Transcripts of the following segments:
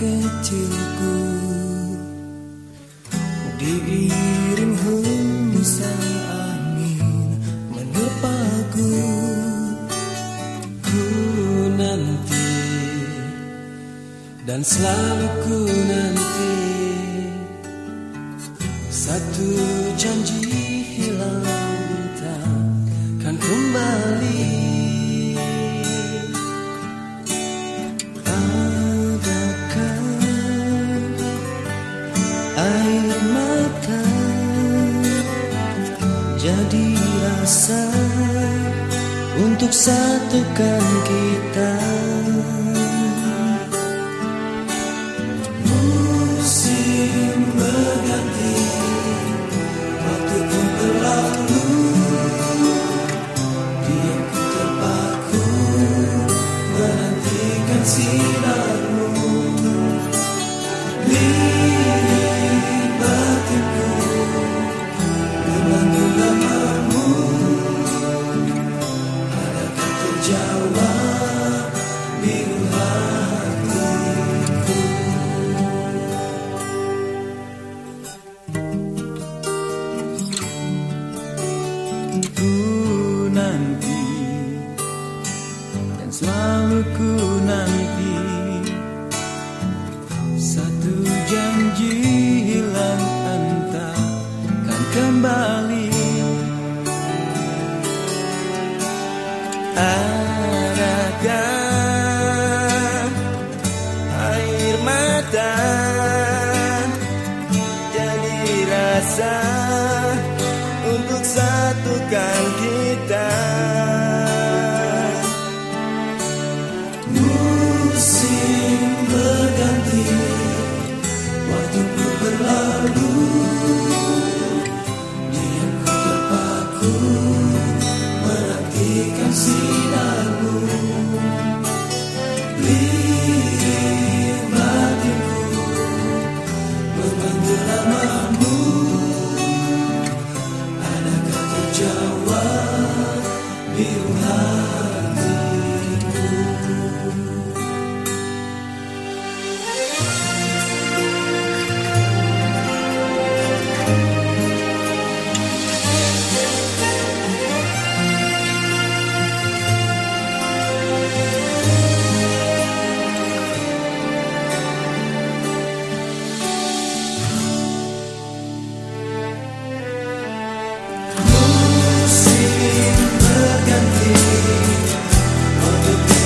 kecilku. Diiring hembusan angin menepaku. Ku nanti dan selalu ku nanti. Satu janji hilang takkan kembali jadi rasa untuk satukan kita nanti. Dan selalu ku nanti. Satu janji hilang entah kan kembali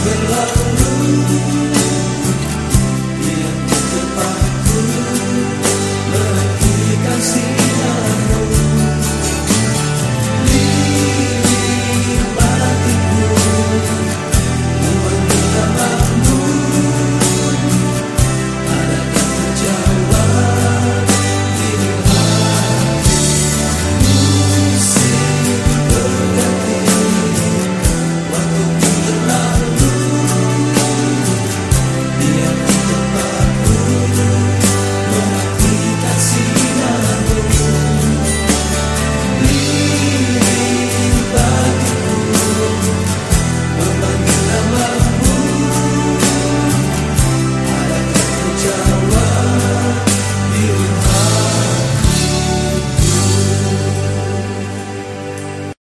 in love.